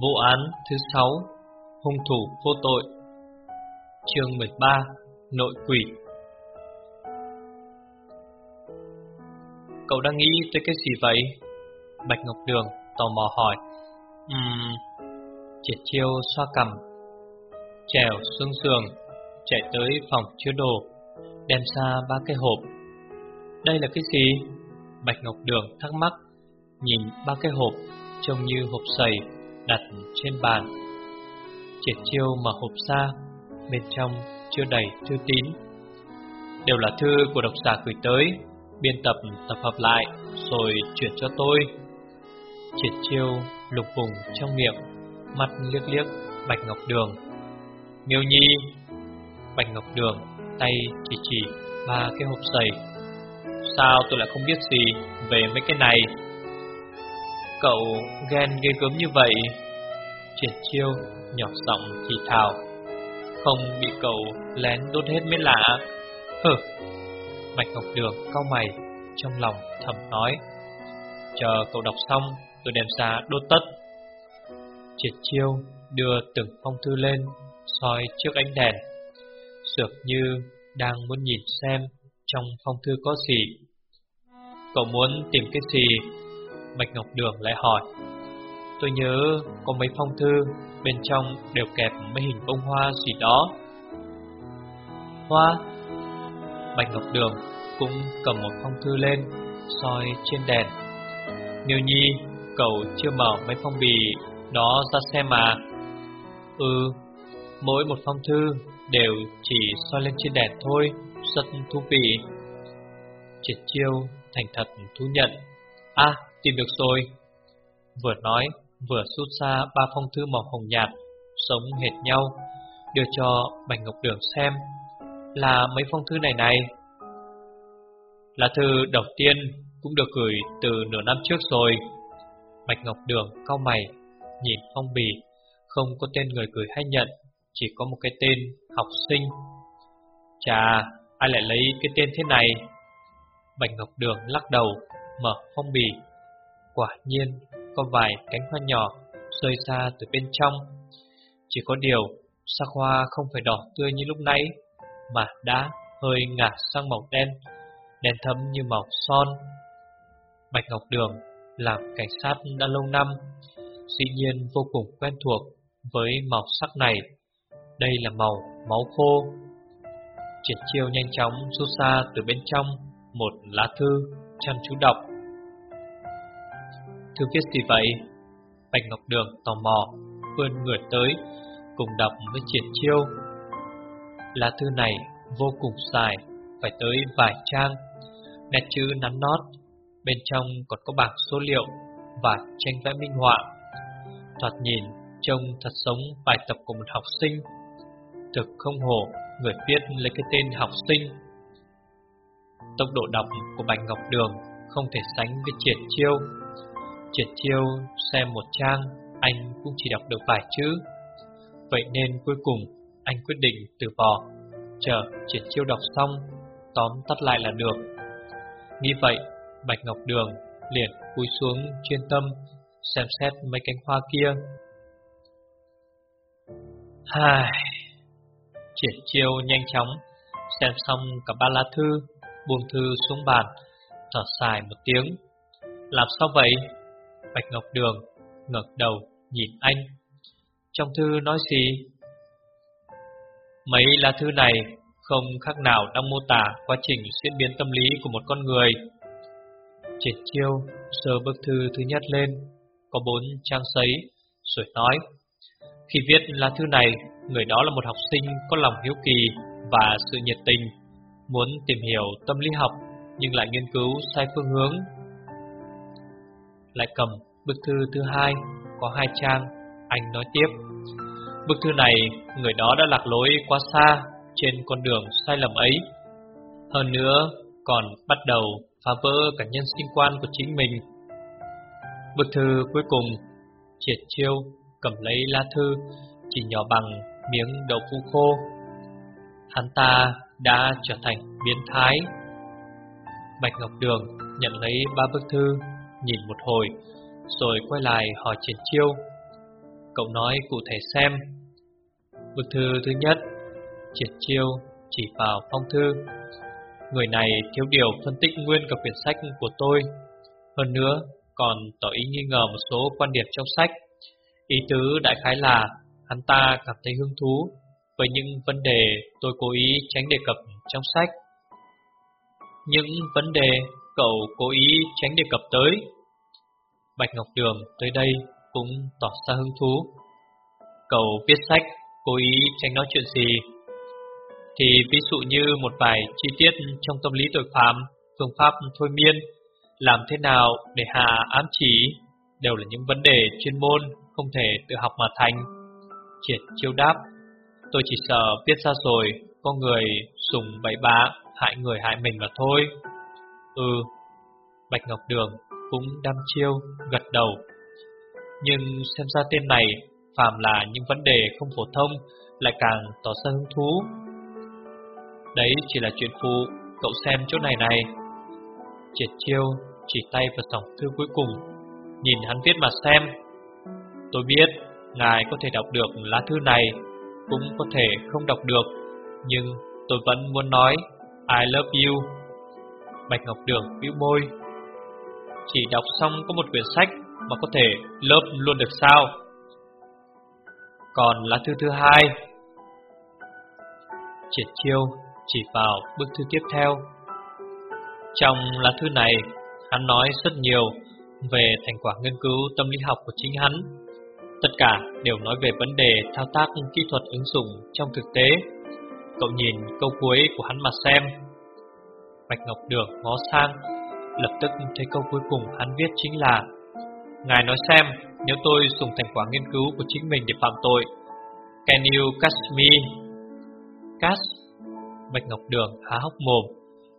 Vụ án thứ 6 Hung thủ vô tội. Chương 13 Nội quỷ. Cậu đang nghĩ tới cái gì vậy? Bạch Ngọc Đường tò mò hỏi. Ừm. Triệt chiêu xoa cầm Trèo xuống giường Chạy tới phòng chứa đồ Đem ra ba cái hộp. Đây là cái gì? Bạch Ngọc Đường thắc mắc Nhìn ba cái hộp Trông như hộp sầy đặt trên bàn. Triệt chiêu mở hộp ra, bên trong chưa đầy thư tín. Đều là thư của độc giả gửi tới, biên tập tập hợp lại rồi chuyển cho tôi. Triệt chiêu lục vùng trong miệng, mắt liếc liếc Bạch Ngọc Đường. Miêu Nhi, Bạch Ngọc Đường tay chỉ chỉ ba cái hộp giày. Sao tôi lại không biết gì về mấy cái này? Cậu ghen ghê gớm như vậy. Triệt chiêu, nhỏ giọng thì thào. Không bị cậu lén đốt hết mới lạ. Hừ. Bạch Ngọc Đường cau mày, Trong lòng thầm nói. Chờ cậu đọc xong, tôi đem ra đốt tất. Triệt chiêu đưa từng phong thư lên, soi trước ánh đèn. Dược như đang muốn nhìn xem Trong phong thư có gì. Cậu muốn tìm cái gì? Bạch Ngọc Đường lại hỏi, Tôi nhớ có mấy phong thư Bên trong đều kẹp mấy hình bông hoa gì đó. Hoa? Bạch Ngọc Đường cũng cầm một phong thư lên, soi trên đèn. Miêu Nhi, Cậu chưa mở mấy phong bì Đó ra xem mà. Ừ Mỗi một phong thư đều chỉ soi lên trên đèn thôi, Rất thú vị. Triệt chiêu thành thật thú nhận. À tìm được rồi. Vừa nói, vừa rút ra ba phong thư màu hồng nhạt, sống hệt nhau, đưa cho Bạch Ngọc Đường xem. Là mấy phong thư này này. Là thư đầu tiên cũng được gửi từ nửa năm trước rồi. Bạch Ngọc Đường cau mày, nhìn phong bì, không có tên người gửi hay nhận, chỉ có một cái tên học sinh. Chà, ai lại lấy cái tên thế này? Bạch Ngọc Đường lắc đầu, mở phong bì Quả nhiên có vài cánh hoa nhỏ rơi ra từ bên trong. Chỉ có điều, sắc hoa không phải đỏ tươi như lúc nãy, Mà đã hơi ngả sang màu đen Đen thấm như màu son. Bạch Ngọc Đường làm cảnh sát đã lâu năm, Dĩ nhiên vô cùng quen thuộc với màu sắc này. Đây là màu máu khô. Triển chiêu nhanh chóng rút ra từ bên trong một lá thư chăm chú đọc. Thư viết gì vậy? Bạch Ngọc Đường tò mò, vươn người tới, cùng đọc với triển chiêu. Lá thư này vô cùng dài, phải tới vài trang, nét chữ nắn nót, bên trong còn có bảng số liệu và tranh vẽ minh họa. Thoạt nhìn trông thật giống bài tập của một học sinh. Thực không hổ, người viết lấy cái tên học sinh. Tốc độ đọc của Bạch Ngọc Đường không thể sánh với triển chiêu. Triển chiêu xem một trang, anh cũng chỉ đọc được vài chữ. Vậy nên cuối cùng, anh quyết định từ bỏ, chờ triển chiêu đọc xong, tóm tắt lại là được. Nghĩ vậy, Bạch Ngọc Đường liền cúi xuống chuyên tâm, xem xét mấy cánh hoa kia. Hài... triển chiêu nhanh chóng, xem xong cả ba lá thư, buông thư xuống bàn, thở dài một tiếng. Làm sao vậy? Bạch Ngọc Đường ngẩng đầu nhìn anh. Trong thư nói gì? Mấy lá thư này không khác nào đang mô tả quá trình diễn biến tâm lý của một con người. Triển chiêu sơ bức thư thứ nhất lên, có bốn trang giấy, rồi nói. Khi viết lá thư này, người đó là một học sinh có lòng hiếu kỳ và sự nhiệt tình, muốn tìm hiểu tâm lý học nhưng lại nghiên cứu sai phương hướng lại cầm bức thư thứ hai, có hai trang, anh nói tiếp. Bức thư này, người đó đã lạc lối quá xa trên con đường sai lầm ấy. Hơn nữa, còn bắt đầu phá vỡ cả nhân sinh quan của chính mình. Bức thư cuối cùng, triệt chiêu, cầm lấy lá thư, chỉ nhỏ bằng miếng đậu phụ khô. Hắn ta đã trở thành biến thái. Bạch Ngọc Đường nhận lấy ba bức thư nhìn một hồi, rồi quay lại hỏi Triển Chiêu. cậu nói cụ thể xem. Bức thư thứ nhất, triệt chiêu chỉ vào phong thư. Người này thiếu điều phân tích nguyên cả quyển sách của tôi. Hơn nữa, còn tỏ ý nghi ngờ một số quan điểm trong sách. Ý tứ đại khái là hắn ta cảm thấy hứng thú với những vấn đề tôi cố ý tránh đề cập trong sách. Những vấn đề cậu cố ý tránh đề cập tới. Bạch Ngọc Đường tới đây cũng tỏ ra hứng thú. Cậu viết sách cố ý tránh nói chuyện gì? Thì ví dụ như một vài chi tiết trong tâm lý tội phạm, phương pháp thôi miên, làm thế nào để hạ ám chỉ, đều là những vấn đề chuyên môn không thể tự học mà thành. Triệt chiêu đáp, tôi chỉ sợ viết ra rồi, có người dùng bậy bạ, hại người hại mình mà thôi. Ừ, Bạch Ngọc Đường cũng đam chiêu, gật đầu. Nhưng xem ra tên này, phạm là những vấn đề không phổ thông, lại càng tỏ ra hứng thú. Đấy chỉ là chuyện phụ, cậu xem chỗ này này. Triệt chiêu, chỉ tay vào dòng thư cuối cùng, nhìn hắn viết mà xem. Tôi biết, ngài có thể đọc được lá thư này, cũng có thể không đọc được, nhưng tôi vẫn muốn nói I love you. Bạch Ngọc Đường bĩu môi. Chỉ đọc xong có một quyển sách mà có thể lớp luôn được sao? Còn lá thư thứ hai, triệt chiêu chỉ vào bức thư tiếp theo. Trong lá thư này, hắn nói rất nhiều về thành quả nghiên cứu tâm lý học của chính hắn. Tất cả đều nói về vấn đề thao tác kỹ thuật ứng dụng trong thực tế. Cậu nhìn câu cuối của hắn mà xem. Bạch Ngọc Đường ngó sang, lập tức thấy câu cuối cùng hắn viết chính là Ngài nói xem, nếu tôi dùng thành quả nghiên cứu của chính mình để phạm tội, can you catch me? Catch? Bạch Ngọc Đường há hốc mồm,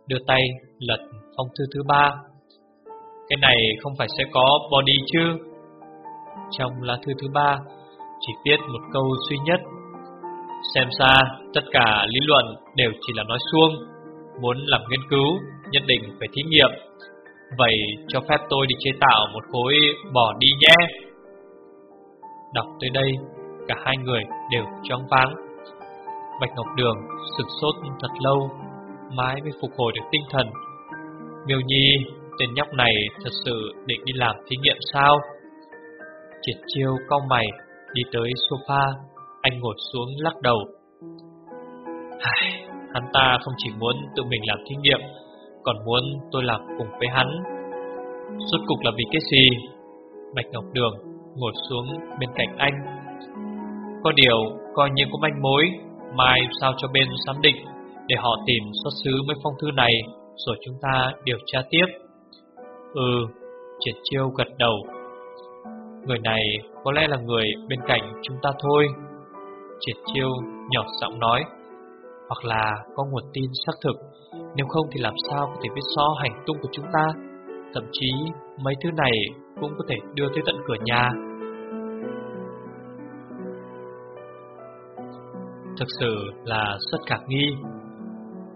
đưa tay lật phong thư thứ ba. Cái này không phải sẽ có body chứ? Trong lá thư thứ ba, chỉ viết một câu duy nhất. Xem ra, tất cả lý luận đều chỉ là nói suông. Muốn làm nghiên cứu, nhất định phải thí nghiệm. Vậy cho phép tôi đi chế tạo một khối bỏ đi nhé. Đọc tới đây, cả hai người đều choáng váng. Bạch Ngọc Đường sực sốt thật lâu, mãi mới phục hồi được tinh thần. Miêu Nhi, tên nhóc này thật sự định đi làm thí nghiệm sao? Triệt chiêu cau mày, đi tới sofa, anh ngồi xuống lắc đầu. Hắn ta không chỉ muốn tự mình làm thí nghiệm, còn muốn tôi làm cùng với hắn. Suốt cục là vì cái gì? Bạch Ngọc Đường ngồi xuống bên cạnh anh. Có điều, coi như có manh mối, mai sao cho bên giám định để họ tìm xuất xứ mấy phong thư này, rồi chúng ta điều tra tiếp. Ừ, Triệt Chiêu gật đầu. Người này có lẽ là người bên cạnh chúng ta thôi. Triệt Chiêu nhỏ giọng nói, hoặc là có nguồn tin xác thực, nếu không thì làm sao có thể biết rõ hành tung của chúng ta. Thậm chí mấy thứ này cũng có thể đưa tới tận cửa nhà. Thực sự là rất khả nghi.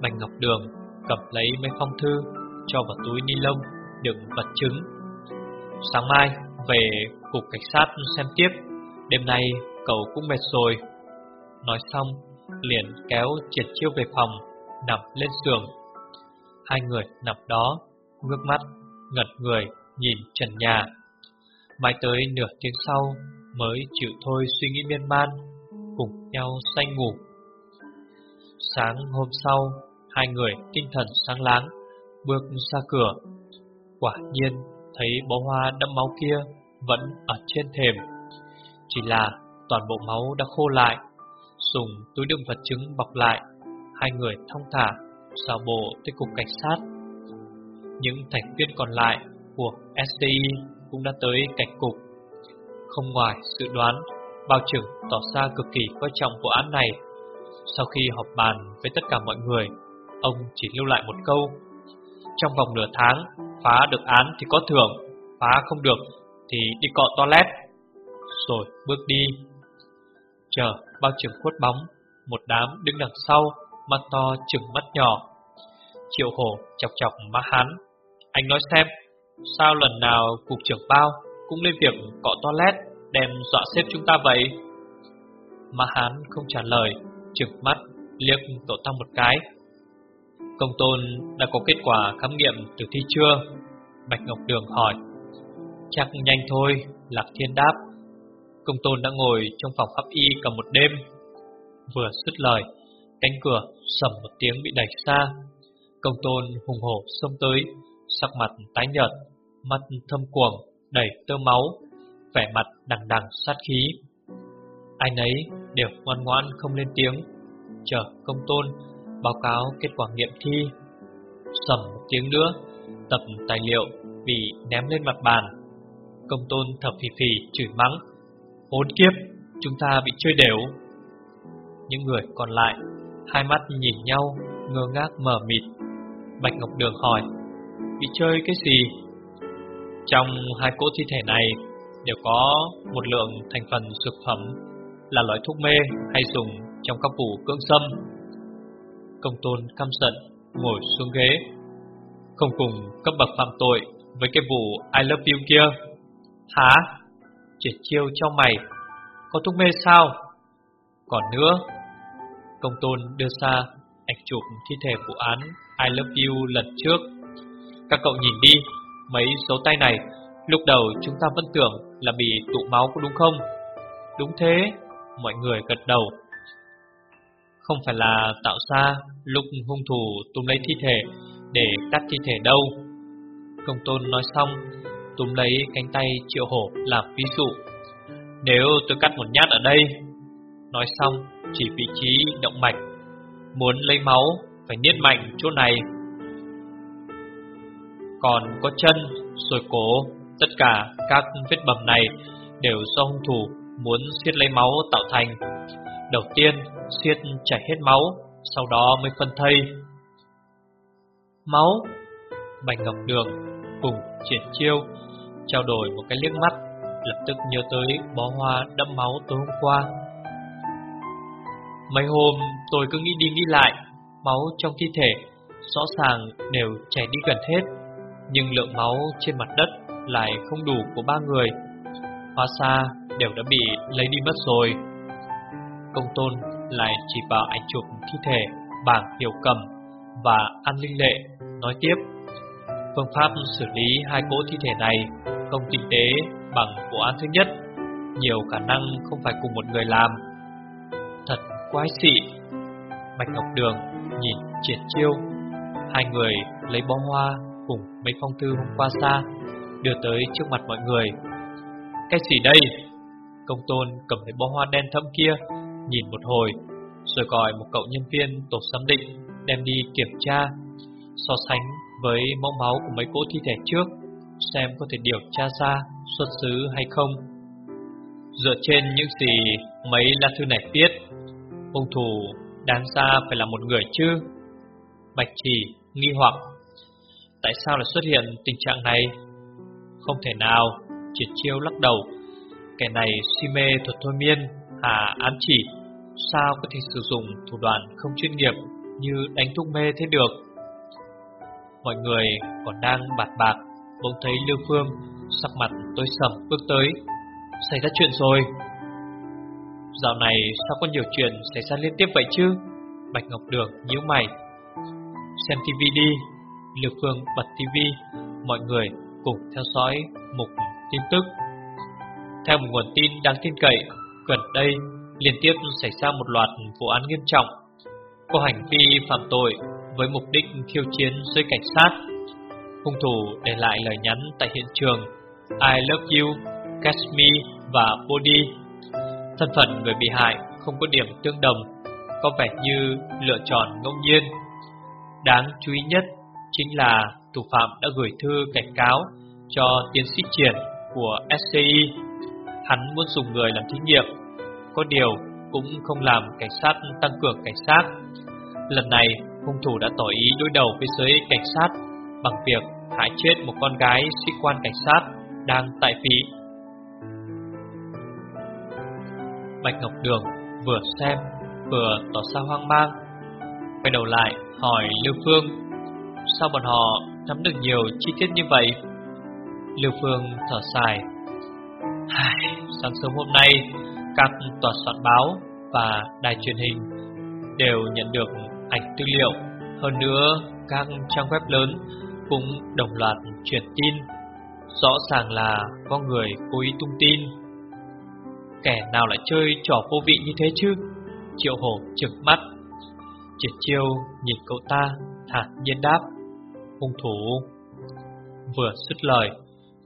Bành Ngọc Đường cầm lấy mấy phong thư, cho vào túi ni lông, đựng vật chứng. Sáng mai về cục cảnh sát xem tiếp, đêm nay cậu cũng mệt rồi. Nói xong, liền kéo triệt chiêu về phòng, nằm lên giường. Hai người nằm đó, ngước mắt, ngật người, nhìn trần nhà. Mãi tới nửa tiếng sau mới chịu thôi suy nghĩ miên man, cùng nhau say ngủ. Sáng hôm sau, hai người tinh thần sáng láng, bước ra cửa. Quả nhiên, thấy bó hoa đẫm máu kia vẫn ở trên thềm. Chỉ là toàn bộ máu đã khô lại, dùng túi đựng vật chứng bọc lại, hai người thông thả, xào bộ tới cục cảnh sát. Những thành viên còn lại của SDI cũng đã tới cảnh cục. Không ngoài sự đoán, bao trưởng tỏ ra cực kỳ coi trọng vụ án này. Sau khi họp bàn với tất cả mọi người, ông chỉ lưu lại một câu. Trong vòng nửa tháng, phá được án thì có thưởng, phá không được thì đi cọ toilet. Rồi bước đi. Chờ bao trưởng khuất bóng, một đám đứng đằng sau, mắt to chừng mắt nhỏ. Triệu hổ chọc chọc má hắn. Anh nói xem, sao lần nào cục trưởng bao cũng lên việc cọ toilet, đem dọa xếp chúng ta vậy? Má hắn không trả lời, chừng mắt, liếc tổ tăng một cái. Công tôn đã có kết quả khám nghiệm từ thi chưa? Bạch Ngọc Đường hỏi. Chắc nhanh thôi, Lạc Thiên đáp. Công tôn đã ngồi trong phòng pháp y cả một đêm. Vừa xuất lời, cánh cửa sầm một tiếng bị đẩy xa. Công tôn hùng hổ xông tới, sắc mặt tái nhợt, mắt thâm cuồng, đầy tơ máu, vẻ mặt đằng đằng sát khí. Ai nấy đều ngoan ngoãn không lên tiếng, chờ công tôn báo cáo kết quả nghiệm thi. Sầm một tiếng nữa, tập tài liệu bị ném lên mặt bàn. Công tôn thập phì phì chửi mắng. Hốn kiếp, chúng ta bị chơi đều. Những người còn lại, hai mắt nhìn nhau, ngơ ngác mở mịt. Bạch Ngọc Đường hỏi, bị chơi cái gì? Trong hai cỗ thi thể này đều có một lượng thành phần dược phẩm là loại thuốc mê hay dùng trong các vụ cưỡng xâm. Công tôn căm giận ngồi xuống ghế, không cùng cấp bậc phạm tội với cái vụ I love you kia. Hả? Triệt chiêu cho mày, có thuốc mê sao? Còn nữa, công tôn đưa ra ảnh chụp thi thể vụ án I love you lần trước. Các cậu nhìn đi, mấy dấu tay này, lúc đầu chúng ta vẫn tưởng là bị tụ máu có đúng không? Đúng thế, mọi người gật đầu. Không phải là tạo ra lúc hung thủ túm lấy thi thể để cắt thi thể đâu. Công tôn nói xong, túm lấy cánh tay triệu hổ làm ví dụ. Nếu tôi cắt một nhát ở đây, nói xong chỉ vị trí động mạch, muốn lấy máu phải niết mạnh chỗ này. Còn có chân, rồi cổ, tất cả các vết bầm này đều do hung thủ muốn siết lấy máu tạo thành. Đầu tiên, siết chảy hết máu, sau đó mới phân thây. Máu Bạch Ngọc Đường cùng triển chiêu trao đổi một cái liếc mắt, lập tức nhớ tới bó hoa đẫm máu tối hôm qua. Mấy hôm tôi cứ nghĩ đi nghĩ lại, máu trong thi thể rõ ràng đều chảy đi gần hết, nhưng lượng máu trên mặt đất lại không đủ của ba người. Hoa xa đều đã bị lấy đi mất rồi. Công tôn lại chỉ vào ảnh chụp thi thể bảng hiểu cầm và An Linh Lệ nói tiếp Phương pháp xử lý hai cỗ thi thể này không tinh tế bằng vụ án thứ nhất Nhiều khả năng không phải cùng một người làm quái dị Bạch Ngọc Đường nhìn triệt chiêu. Hai người lấy bó hoa cùng mấy phong thư hôm qua xa, Đưa tới trước mặt mọi người. Cái gì đây? Công tôn cầm lấy bó hoa đen thẫm kia, Nhìn một hồi, Rồi gọi một cậu nhân viên tổ giám định Đem đi kiểm tra, So sánh với mẫu máu của mấy cỗ thi thể trước, Xem có thể điều tra ra xuất xứ hay không. Dựa trên những gì mấy lá thư này viết Hung thủ đáng ra phải là một người chứ? Bạch chỉ nghi hoặc. Tại sao lại xuất hiện tình trạng này? Không thể nào, Triệt chiêu lắc đầu. Kẻ này si mê thuật thôi miên, Hà ám chỉ. Sao có thể sử dụng thủ đoạn không chuyên nghiệp Như đánh thuốc mê thế được? Mọi người còn đang bạt bạc, Bỗng thấy Lưu Phương Sắc mặt tối sầm bước tới. Xảy ra chuyện rồi. Dạo này sao có nhiều chuyện xảy ra liên tiếp vậy chứ? Bạch Ngọc Đường nhíu mày. Xem tivi đi. Lưu Phương bật tivi Mọi người cùng theo dõi mục tin tức. Theo một nguồn tin đáng tin cậy Gần đây liên tiếp xảy ra một loạt vụ án nghiêm trọng. Có hành vi phạm tội với mục đích khiêu chiến với cảnh sát. Hung thủ để lại lời nhắn tại hiện trường. I love you, catch me và body. Thân phận người bị hại không có điểm tương đồng Có vẻ như lựa chọn ngẫu nhiên Đáng chú ý nhất chính là thủ phạm đã gửi thư cảnh cáo cho tiến sĩ triển của SCI. Hắn muốn dùng người làm thí nghiệm, có điều cũng không làm cảnh sát tăng cường cảnh sát. Lần này, hung thủ đã tỏ ý đối đầu với giới cảnh sát bằng việc hại chết một con gái sĩ quan cảnh sát đang tại vị. Bạch Ngọc Đường vừa xem vừa tỏ ra hoang mang, quay đầu lại hỏi Lưu Phương, sao bọn họ nắm được nhiều chi tiết như vậy? Lưu Phương thở dài, sáng sớm hôm nay, các tòa soạn báo và đài truyền hình đều nhận được ảnh tư liệu. Hơn nữa, các trang web lớn cũng đồng loạt truyền tin. Rõ ràng là có người cố ý tung tin. Kẻ nào lại chơi trò vô vị như thế chứ? Triệu hổ trực mắt. Triệt chiêu nhìn cậu ta, thản nhiên đáp. Hung thủ. Vừa dứt lời,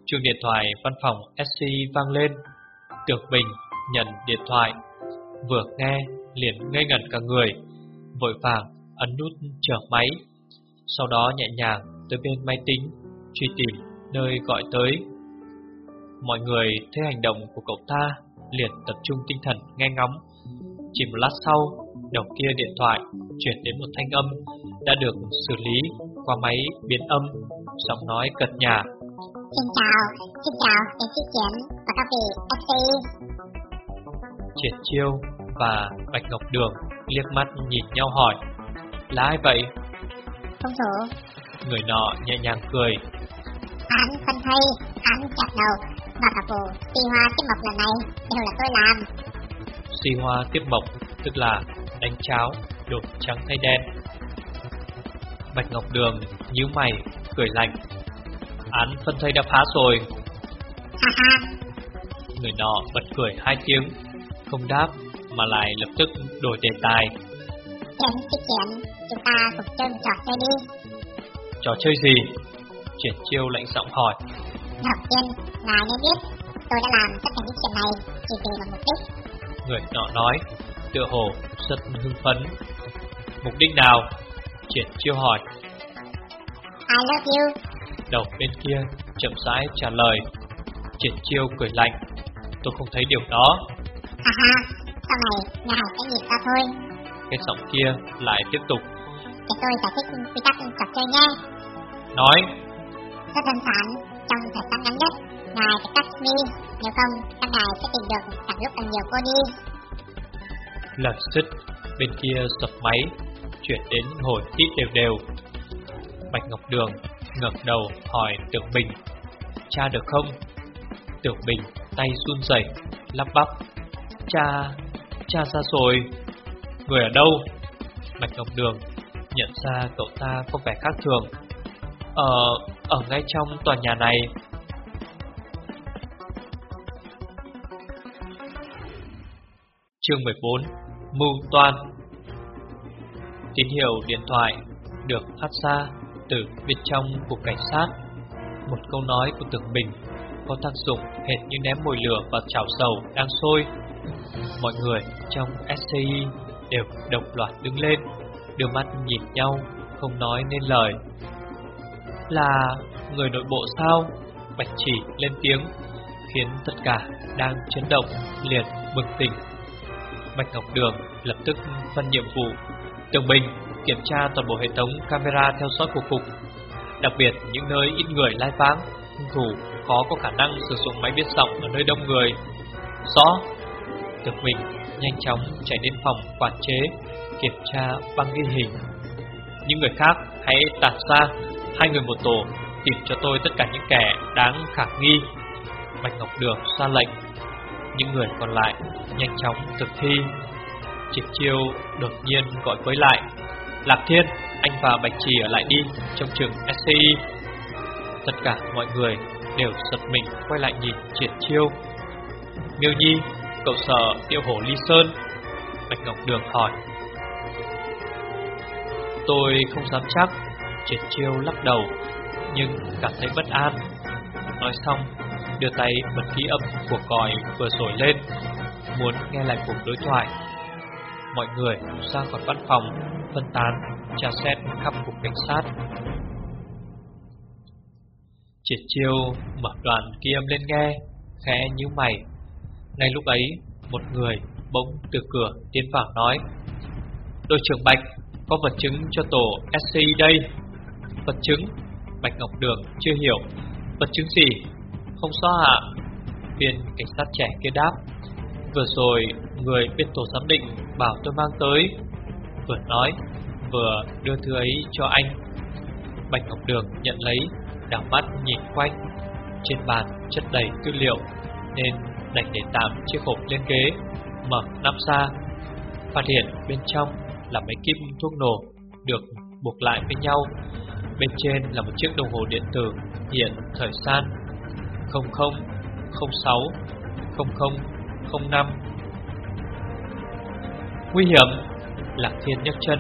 chuông điện thoại văn phòng SC vang lên. Tưởng Bình nhận điện thoại, vừa nghe liền ngây ngẩn cả người, vội vàng ấn nút chờ máy. Sau đó nhẹ nhàng tới bên máy tính, truy tìm nơi gọi tới. Mọi người thấy hành động của cậu ta liền tập trung tinh thần nghe ngóng. Chỉ một lát sau, đầu kia điện thoại chuyển đến một thanh âm đã được xử lý qua máy biến âm, giọng nói cật nhà. Xin chào, xin chào, tiến sĩ Chiến và các vị FC. Triển Chiêu và Bạch Ngọc Đường liếc mắt nhìn nhau hỏi Là ai vậy? Công thủ. Người nọ nhẹ nhàng cười Án phân thây, án chặt đầu và cả vụ si hoa tiếp mộc lần này đều là tôi làm. Si hoa tiếp mộc tức là đánh cháo, đổ trắng thay đen Bạch Ngọc Đường nhíu mày, cười lạnh Án phân thây đã phá rồi Ha ha. Người nọ bật cười hai tiếng Không đáp mà lại lập tức đổi đề tài Tiến sĩ Chiến, chúng ta cùng chơi một trò chơi đi. Trò chơi gì? Triển chiêu lạnh giọng hỏi Đầu tiên, ngài nên biết, tôi đã làm tất cả những chuyện này chỉ vì một mục đích. Người nọ nói Tựa hồ rất hưng phấn Mục đích nào? Triển chiêu hỏi I love you. Đầu bên kia chậm rãi trả lời Triển chiêu cười lạnh Tôi không thấy điều đó Ha ha, sau này ngài sẽ nhìn ra thôi. Cái giọng kia lại tiếp tục Để tôi giải thích quy tắc trò chơi nhé. Nói Rất đơn giản, trong thời gian ngắn nhất, ngài phải cắt mi nếu không, các ngài sẽ tìm được càng lúc càng nhiều cô đi. Lập dứt Bên kia sập máy Chuyển đến hồi tít đều đều Bạch Ngọc Đường ngẩng đầu hỏi Tưởng Bình Cha được không? Tưởng Bình tay run rẩy Lắp bắp Cha, cha ra rồi Người ở đâu? Bạch Ngọc Đường nhận ra cậu ta có vẻ khác thường Ở, ở ngay trong tòa nhà này. Chương 14 Mưu toan. Tín hiệu điện thoại được phát ra từ bên trong cục cảnh sát. Một câu nói của Tưởng Bình có tác dụng hệt như ném mồi lửa vào chảo dầu đang sôi. Mọi người trong SCI đều đồng loạt đứng lên Đưa mắt nhìn nhau, không nói nên lời. Là người nội bộ sao? Bạch chỉ lên tiếng, Khiến tất cả đang chấn động liền bừng tỉnh. Bạch Ngọc Đường lập tức phân nhiệm vụ, Tường Bình kiểm tra toàn bộ hệ thống camera theo dõi của cục Đặc biệt, những nơi ít người lai vãng, Hung thủ khó có khả năng sử dụng máy biết giọng ở nơi đông người. Rõ, Tường Bình nhanh chóng chạy đến phòng quản chế, Kiểm tra băng ghi hình. Những người khác hãy tản ra. Hai người một tổ Tìm cho tôi tất cả những kẻ đáng khả nghi Bạch Ngọc Đường ra lệnh những người còn lại nhanh chóng thực thi. Triệt chiêu đột nhiên gọi với lại. Lạc Thiên, anh và Bạch Trì ở lại đi trong trường SCI. Tất cả mọi người đều giật mình quay lại nhìn Triệt chiêu. Miêu Nhi, cậu sợ tiêu hổ ly sơn. Bạch Ngọc Đường hỏi. Tôi không dám chắc. Triệt chiêu lắc đầu, nhưng cảm thấy bất an. Nói xong, đưa tay bật ký âm của còi vừa sổi lên, muốn nghe lại cuộc đối thoại. Mọi người ra khỏi văn phòng, phân tán, tra xét khắp cục cảnh sát. Triệt chiêu mở đoàn ký âm lên nghe, khẽ nhíu mày. Ngay lúc ấy, một người bỗng từ cửa tiến vào nói Đội trưởng Bạch, có vật chứng cho tổ SCI đây. Vật chứng? Bạch Ngọc Đường chưa hiểu. Vật chứng gì? Không sao hả Viên cảnh sát trẻ kia đáp Vừa rồi người bên tổ giám định Bảo tôi mang tới Vừa nói Vừa đưa thư ấy cho anh Bạch Ngọc Đường nhận lấy Đảo mắt nhìn quanh Trên bàn chất đầy tư liệu Nên đành để tạm chiếc hộp lên ghế, mở nắp ra, phát hiện bên trong là mấy kíp thuốc nổ được buộc lại với nhau. Bên trên là một chiếc đồng hồ điện tử hiện thời gian 00 06 00 05. Nguy hiểm, Lạc Thiên nhấc chân,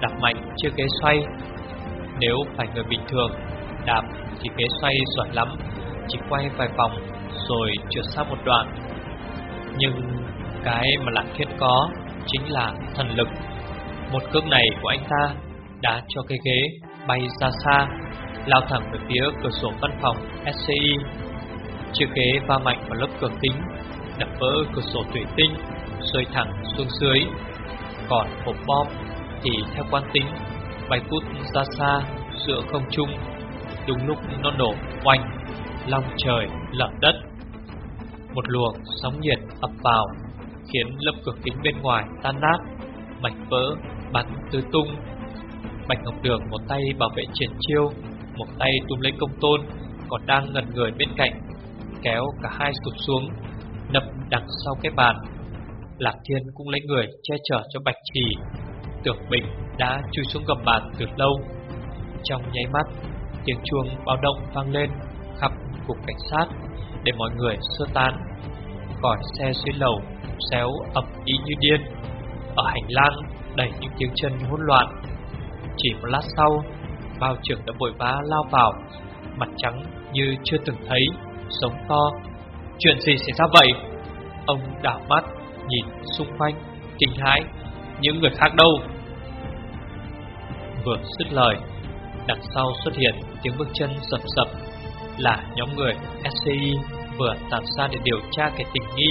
đạp mạnh chiếc ghế xoay. Nếu phải người bình thường đạp thì ghế xoay giỏi lắm, chỉ quay vài vòng rồi trượt sang một đoạn. Nhưng cái mà Lạc Thiên có chính là thần lực. Một cước này của anh ta đã cho cái ghế bay ra xa, lao thẳng về phía cửa sổ văn phòng SCI. Chiếc ghế va mạnh vào lớp cửa kính, đập vỡ cửa sổ thủy tinh, rơi thẳng xuống dưới. Còn hộp bom thì theo quan tính bay vút ra xa giữa không trung. Đúng lúc nó nổ oanh, long trời lở đất. Một luồng sóng nhiệt ập vào, khiến lớp cửa kính bên ngoài tan nát, mảnh vỡ bắn tứ tung. Bạch Ngọc Đường một tay bảo vệ triển chiêu, một tay túm lấy công tôn, còn đang ngần người bên cạnh, kéo cả hai sụp xuống, nấp đằng sau cái bàn. Lạc Thiên cũng lấy người che chở cho Bạch Trì. Tưởng Bình đã chui xuống gầm bàn từ lâu. Trong nháy mắt, tiếng chuông báo động vang lên khắp cục cảnh sát để mọi người sơ tán. Còi xe dưới lầu xéo ập ý như điên. Ở hành lang đầy những tiếng chân hỗn loạn. Chỉ một lát sau, bao trưởng đã vội vã lao vào, mặt trắng như chưa từng thấy, sống to. Chuyện gì xảy ra vậy? Ông đảo mắt, nhìn xung quanh, kinh hãi, những người khác đâu? Vừa dứt lời, đằng sau xuất hiện tiếng bước chân sập sập, là nhóm người SCI vừa tạm ra để điều tra kẻ tình nghi,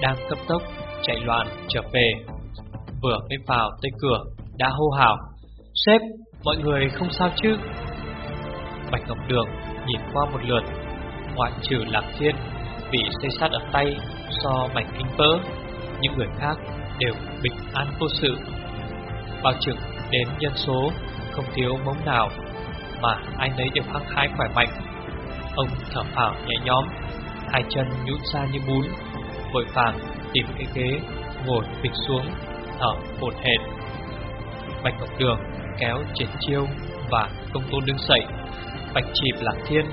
đang cấp tốc chạy loạn trở về. Vừa mới vào tới cửa, đã hô hào, Sếp, mọi người không sao chứ? Bạch Ngọc Đường nhìn qua một lượt, ngoại trừ Lạc Thiên bị xây sát ở tay do mảnh kinh vỡ, những người khác đều bình an vô sự. Bao trưởng đến nhân số không thiếu mống nào mà ai nấy đều hăng hái khỏe mạnh. Ông thở phào nhẹ nhõm, hai chân nhún ra như bún, vội vàng tìm cái ghế ngồi phịch xuống, thở hổn hển. Bạch Ngọc Đường kéo triển chiêu và công tôn đứng dậy, Bạch Chịp Lạc Thiên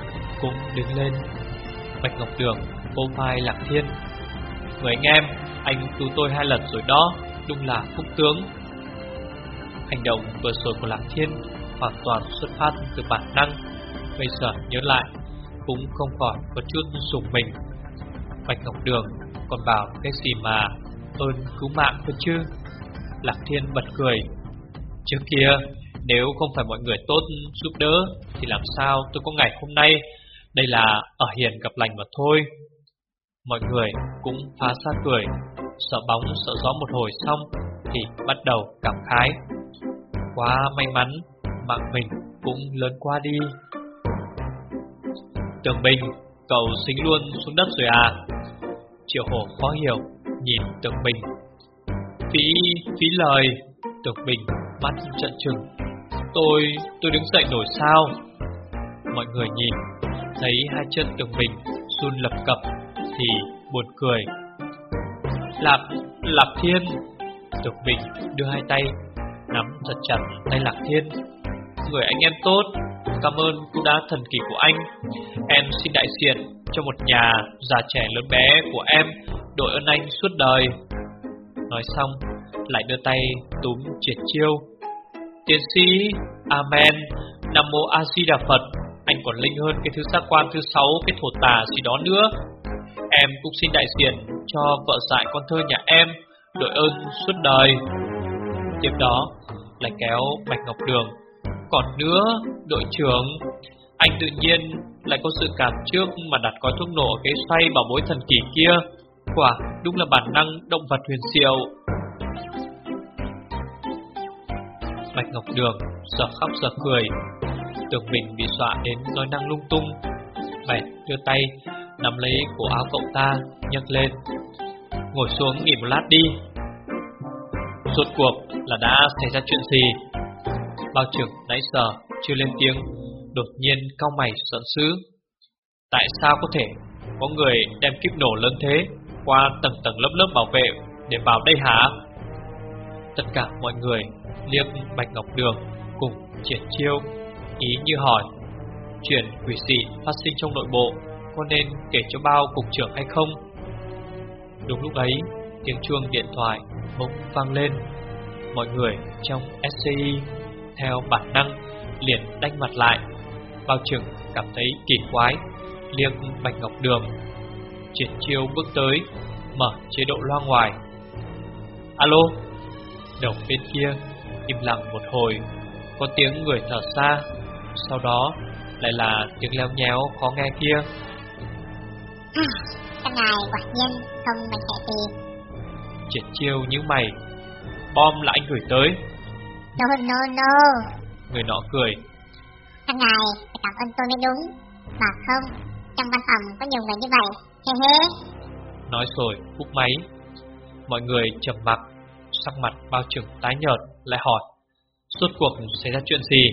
cũng đứng lên. Bạch Ngọc Đường ôm vai Lạc Thiên. Người anh em, anh cứu tôi hai lần rồi đó, đúng là phúc tướng. Hành động vừa rồi của Lạc Thiên hoàn toàn xuất phát từ bản năng, bây giờ nhớ lại cũng không khỏi có chút sùng mình. Bạch Ngọc Đường còn bảo cái gì mà ơn cứu mạng cơ chứ? Lạc Thiên bật cười. Trước kia, nếu không phải mọi người tốt giúp đỡ, thì làm sao tôi có ngày hôm nay? Đây là ở hiền gặp lành mà thôi. Mọi người cũng phá xa cười, sợ bóng sợ gió một hồi xong thì bắt đầu cảm khái. Quá may mắn, mạng mình cũng lớn qua đi. Tường Bình, cậu xính luôn xuống đất rồi à? Triệu Hổ khó hiểu, nhìn Tường Bình. Phí, phí lời, Tường Bình mắt trận trừng. Tôi, tôi đứng dậy nổi sao? Mọi người nhìn, thấy hai chân Tường mình run lập cập thì buồn cười. Lạp, Lạp Thiên, Tường Bình đưa hai tay nắm thật chặt tay Lạc Thiên. Người anh em tốt, cảm ơn cô đã thần kỳ của anh. Em xin đại diện cho một nhà già trẻ lớn bé của em đội ơn anh suốt đời. Nói xong, lại đưa tay túm triệt chiêu. Tiến sĩ, Amen, Nam Mô A Di Đà Phật, anh còn linh hơn cái thứ giác quan thứ sáu, cái thổ tà gì đó nữa. Em cũng xin đại diện cho vợ dại con thơ nhà em, đội ơn suốt đời. Tiếp đó, lại kéo Bạch Ngọc Đường. Còn nữa, đội trưởng, anh tự nhiên lại có sự cảm trước mà đặt gói thuốc nổ cái xoay bảo bối thần kỳ kia. Quả, đúng là bản năng động vật huyền diệu. Bạch Ngọc Đường giờ khóc giờ cười, tưởng mình bị dọa đến nói năng lung tung. Bạch đưa tay nắm lấy cổ áo cậu ta, nhấc lên. Ngồi xuống nghỉ một lát đi. Rốt cuộc là đã xảy ra chuyện gì? Bao trưởng nãy giờ chưa lên tiếng, đột nhiên cao mày giận dữ. Tại sao có thể có người đem kiếp nổ lớn thế qua tầng tầng lớp lớp bảo vệ để vào đây hả? Tất cả mọi người liếc Bạch Ngọc Đường cùng triển chiêu, ý như hỏi chuyện quỷ dị phát sinh trong nội bộ có nên kể cho bao cục trưởng hay không? Đúng lúc ấy, tiếng chuông điện thoại bỗng vang lên. Mọi người trong SCI theo bản năng liền đánh mặt lại. Bao trưởng cảm thấy kỳ quái, liếc Bạch Ngọc Đường. Triển chiêu bước tới, mở chế độ loa ngoài. Alo, đầu bên kia im lặng một hồi, có tiếng người thở xa, sau đó lại là tiếng leo nhéo khó nghe kia. Các ngài quả nhiên không mạnh mẽ gì. Triển chiêu như mày, bom là anh gửi tới. No, no, no. Người nọ cười. Các ngài phải cảm ơn tôi mới đúng. Mà không, trong văn phòng có nhiều người như vậy. Hê hê. Nói rồi, cúp máy. Mọi người trầm mặc, sắc mặt bao trưởng tái nhợt, lại hỏi. Suốt cuộc xảy ra chuyện gì?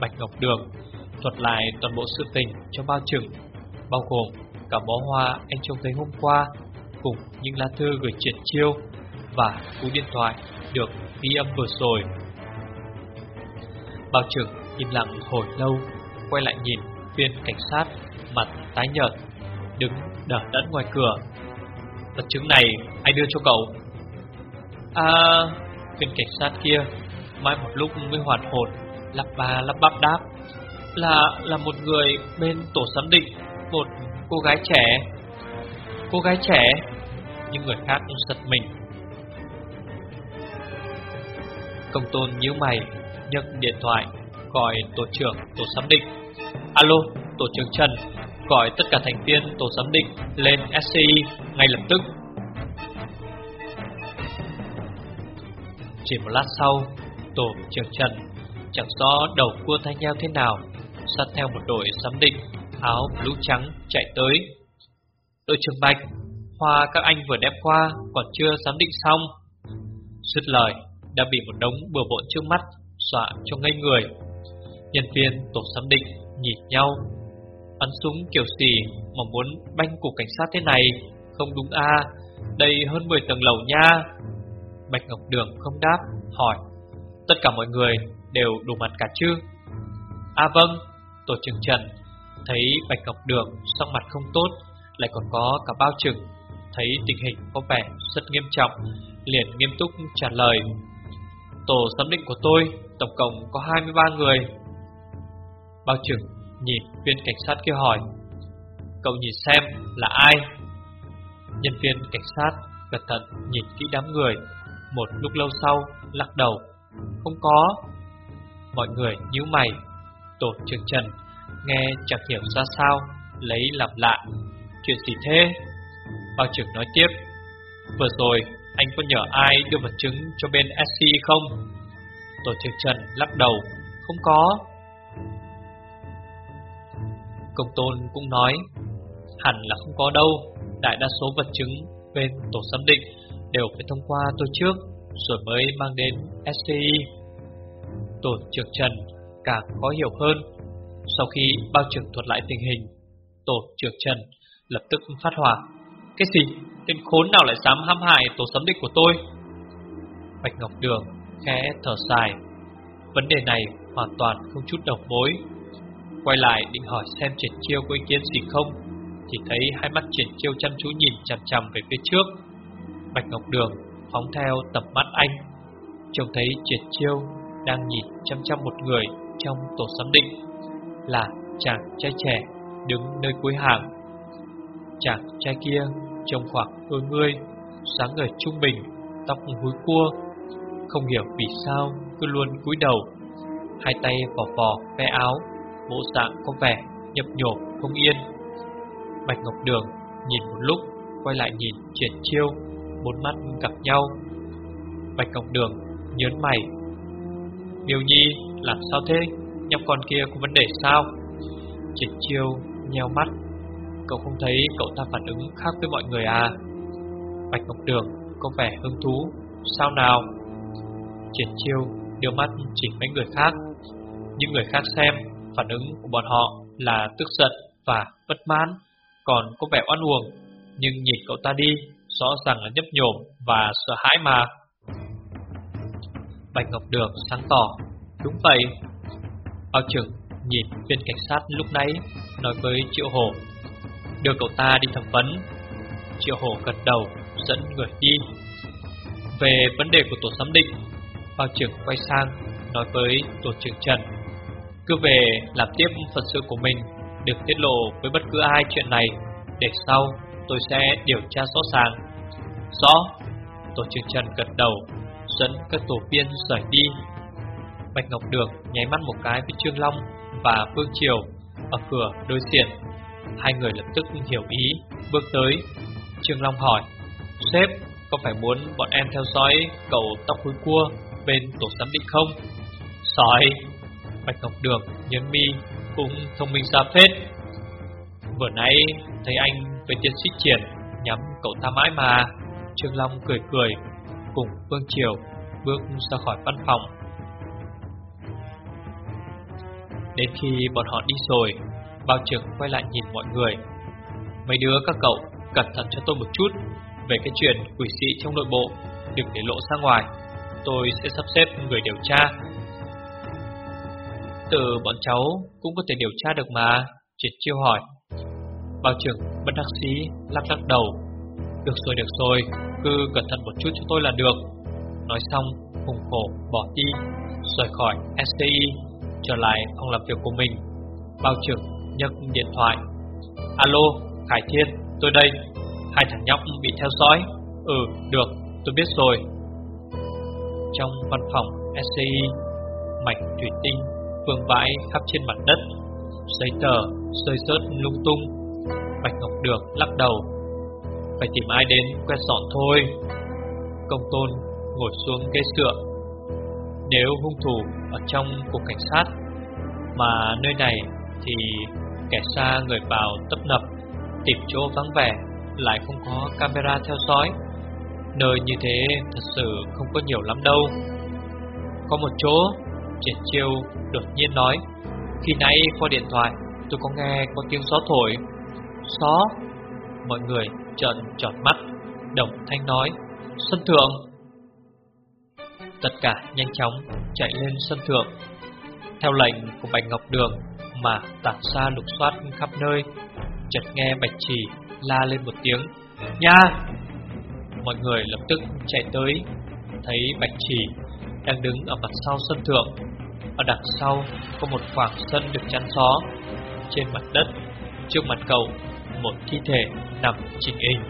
Bạch Ngọc Đường thuật lại toàn bộ sự tình cho bao trưởng, bao gồm cả bó hoa anh trông thấy hôm qua, cùng những lá thư gửi triển chiêu và cú điện thoại được ghi âm vừa rồi. Bao trưởng im lặng hồi lâu, quay lại nhìn viên cảnh sát mặt tái nhợt, đứng đỡ đẫn ngoài cửa. Vật chứng này ai đưa cho cậu? À, viên cảnh sát kia mãi một lúc mới hoàn hồn, lắp ba lắp bắp đáp là là một người bên tổ giám định, một cô gái trẻ. Cô gái trẻ, những người khác giật mình. Công tôn nhíu mày, nhấc điện thoại, gọi tổ trưởng tổ giám định. Alo, tổ trưởng Trần, gọi tất cả thành viên tổ giám định lên SCI ngay lập tức. Chỉ một lát sau, tổ trưởng Trần chẳng rõ đầu cua thay nhau thế nào, sát theo một đội giám định áo blue trắng chạy tới. Đội trưởng Bạch, hoa các anh vừa đem qua còn chưa giám định xong. Dứt lời, đã bị một đống bừa bộn trước mắt dọa cho ngây người. Nhân viên tổ giám định nhìn nhau, bắn súng kiểu gì mà muốn banh cục cảnh sát thế này, không đúng a? À, đây hơn 10 tầng lầu nha. Bạch Ngọc Đường không đáp, hỏi: "Tất cả mọi người đều đủ mặt cả chứ?" "A à vâng." Tổ trưởng Trần thấy Bạch Ngọc Đường sắc mặt không tốt, lại còn có cả bao trừng, thấy tình hình có vẻ rất nghiêm trọng, liền nghiêm túc trả lời. Tổ giám định của tôi tổng cộng có 23 người. Bao trưởng nhìn viên cảnh sát kia hỏi, cậu nhìn xem là ai? Nhân viên cảnh sát cẩn thận nhìn kỹ đám người, một lúc lâu sau lắc đầu, không có. Mọi người nhíu mày, tổ trưởng Trần nghe chẳng hiểu ra sao, lấy làm lạ. Chuyện gì thế? Bao trưởng nói tiếp, vừa rồi anh có nhờ ai đưa vật chứng cho bên SC không? Tổ trưởng Trần lắc đầu, không có. Công tôn cũng nói, hẳn là không có đâu, đại đa số vật chứng bên tổ giám định đều phải thông qua tôi trước, rồi mới mang đến SCI. Tổ trưởng Trần càng khó hiểu hơn. Sau khi bao trưởng thuật lại tình hình, tổ trưởng Trần lập tức phát hỏa. Cái gì? Tên khốn nào lại dám hãm hại tổ giám định của tôi? Bạch Ngọc Đường khẽ thở dài. Vấn đề này hoàn toàn không chút đầu mối. Quay lại định hỏi xem triển chiêu có ý kiến gì không, chỉ thấy hai mắt triển chiêu chăm chú nhìn chằm chằm về phía trước. Bạch Ngọc Đường phóng theo tầm mắt anh, trông thấy Triệt chiêu đang nhìn chăm chăm một người trong tổ giám định là chàng trai trẻ đứng nơi cuối hàng. Chàng trai kia trông khoảng đôi mươi, sáng người trung bình, tóc húi cua, không hiểu vì sao cứ luôn cúi đầu, hai tay vò vò ve áo, bộ dạng có vẻ nhập nhộp không yên. Bạch Ngọc Đường nhìn một lúc, quay lại nhìn Triển Chiêu, bốn mắt gặp nhau. Bạch Ngọc Đường nhớn mày. Miêu Nhi, làm sao thế? Nhóc con kia có vấn đề sao? Triển Chiêu nheo mắt. Cậu không thấy cậu ta phản ứng khác với mọi người à? Bạch Ngọc Đường có vẻ hứng thú. Sao nào? Triển chiêu đưa mắt chỉ mấy người khác Những người khác xem Phản ứng của bọn họ là tức giận và bất mãn còn có vẻ oan uổng, nhưng nhìn cậu ta đi, rõ ràng là nhấp nhổm và sợ hãi mà. Bạch Ngọc Đường sáng tỏ, đúng vậy. Bao trưởng nhìn viên cảnh sát lúc nãy nói với Triệu Hổ, đưa cậu ta đi thẩm vấn. Triệu Hổ gật đầu, dẫn người đi. Về vấn đề của tổ giám định, bao trưởng quay sang nói với tổ trưởng Trần, cứ về làm tiếp phần sự của mình, đừng tiết lộ với bất cứ ai chuyện này, để sau tôi sẽ điều tra rõ ràng. Rõ, tổ trưởng Trần gật đầu, dẫn các tổ viên rời đi. Bạch Ngọc Đường nháy mắt một cái với Trương Long và Phương Triều ở cửa đối diện. Hai người lập tức hiểu ý, bước tới. Trương Long hỏi, Sếp, có phải muốn bọn em theo dõi cậu tóc húi cua bên tổ giám định không? Sói, Bạch Ngọc Đường nhấn mi cũng thông minh ra phết. Vừa nãy thấy anh với tiến sĩ triển nhắm cậu ta mãi mà. Trương Long cười cười, cùng vương Triều bước ra khỏi văn phòng. Đến khi bọn họ đi rồi, bao trưởng quay lại nhìn mọi người. Mấy đứa các cậu cẩn thận cho tôi một chút về cái chuyện quỷ sĩ trong nội bộ, đừng để lộ ra ngoài. Tôi sẽ sắp xếp người điều tra. Từ bọn cháu cũng có thể điều tra được mà, Triệt chiêu hỏi. Bao trưởng bất đắc sĩ lắc lắc đầu. Được rồi, được rồi, cứ cẩn thận một chút cho tôi là được. Nói xong, hùng khổ bỏ đi, rời khỏi SCI, trở lại phòng làm việc của mình. Bao trưởng nhấc điện thoại. Alo, Khải Thiên, tôi đây. Hai thằng nhóc bị theo dõi. Ừ, được, tôi biết rồi. Trong văn phòng SCI, mảnh thủy tinh vương vãi khắp trên mặt đất, giấy tờ rơi rớt lung tung. Bạch Ngọc được lắc đầu, phải tìm ai đến quét dọn thôi. Công tôn ngồi xuống ghế dựa. Nếu hung thủ ở trong cục cảnh sát, mà nơi này thì kẻ xa người vào tấp nập, tìm chỗ vắng vẻ lại không có camera theo dõi. Nơi như thế thật sự không có nhiều lắm đâu. Có một chỗ, Triển Chiêu đột nhiên nói, khi nãy qua điện thoại tôi có nghe có tiếng gió thổi. Gió? Mọi người trợn tròn mắt, đồng thanh nói, sân thượng. Tất cả nhanh chóng chạy lên sân thượng. Theo lệnh của Bạch Ngọc Đường mà tản xa lục soát khắp nơi, chợt nghe Bạch Chỉ la lên một tiếng Nha Mọi người lập tức chạy tới Thấy Bạch Chỉ đang đứng ở mặt sau sân thượng Ở đằng sau có một khoảng sân được chắn gió Trên mặt đất Trước mặt cầu. Một thi thể nằm trình hình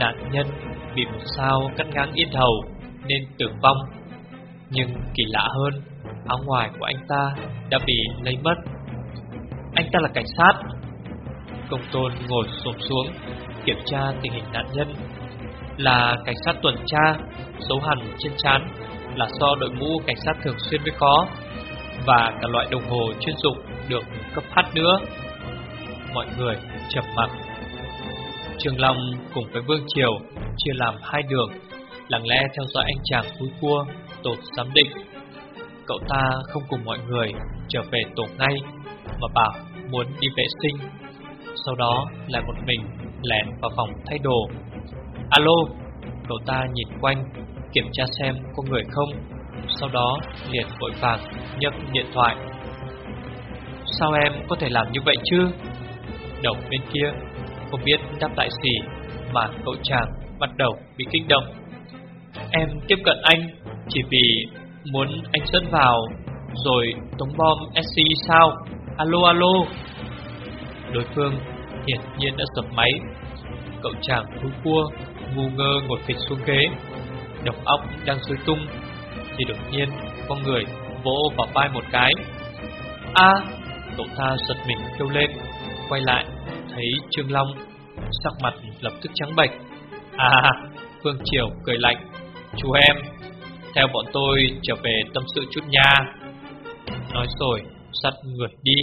Nạn nhân bị một sao cắt ngang yết hầu Nên tử vong. Nhưng kỳ lạ hơn, Áo ngoài của anh ta đã bị lấy mất. Anh ta là cảnh sát. Công tôn ngồi xổm xuống, Kiểm tra tình hình nạn nhân. Là cảnh sát tuần tra Dấu hẳn trên trán Là do đội mũ cảnh sát thường xuyên mới có Và cả loại đồng hồ chuyên dụng Được cấp phát nữa. Mọi người chậm mặt Trường Long cùng với Vương Triều Chia làm hai đường Lặng lẽ theo dõi anh chàng cúi cua Tổ giám định Cậu ta không cùng mọi người trở về tổ ngay Mà bảo muốn đi vệ sinh sau đó lại một mình lẻn vào phòng thay đồ. Alo, cậu ta nhìn quanh, kiểm tra xem có người không, sau đó liền vội vàng nhấc điện thoại. Sao em có thể làm như vậy chứ? Đầu bên kia không biết đáp lại gì mà cậu chàng bắt đầu bị kích động. Em tiếp cận anh chỉ vì muốn anh dẫn vào rồi tống bom SC sao? Alo alo. Đối phương hiển nhiên đã sập máy. Cậu chàng thú cua ngu ngơ ngồi phịch xuống ghế, Đồng óc đang rối tung, thì đột nhiên có người vỗ vào vai một cái. A, cậu ta giật mình kêu lên, quay lại thấy Trương Long, sắc mặt lập tức trắng bệch. À, Phương Triều cười lạnh, chú em, theo bọn tôi trở về tâm sự chút nha. Nói rồi, sắt người đi.